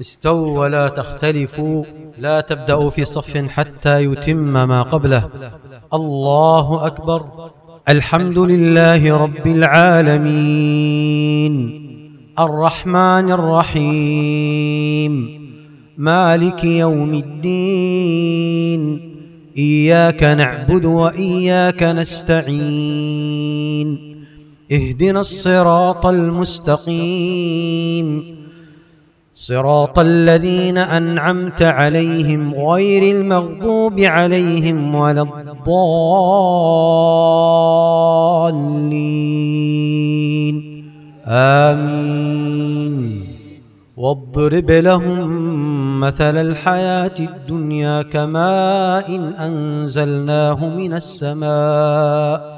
استووا ولا تختلفوا لا تبدأوا في صف حتى يتم ما قبله. الله أكبر. الحمد لله رب العالمين. الرحمن الرحيم. مالك يوم الدين. إياك نعبد وإياك نستعين. اهدنا الصراط المستقيم. صراط الذين أنعمت عليهم غير المغضوب عليهم ولا الضالين. آمين. واضرب لهم مثل الحياة الدنيا كماء إن أنزلناه من السماء.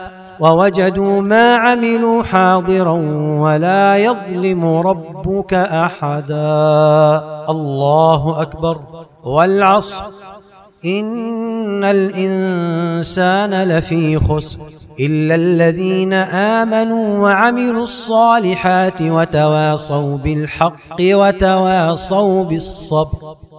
ووجدوا ما عملوا حاضرا ولا يظلم ربك أحدا. الله أكبر. والعصر. إن الإنسان لفي خسر. إلا الذين آمنوا وعملوا الصالحات وتواصوا بالحق وتواصوا بالصبر.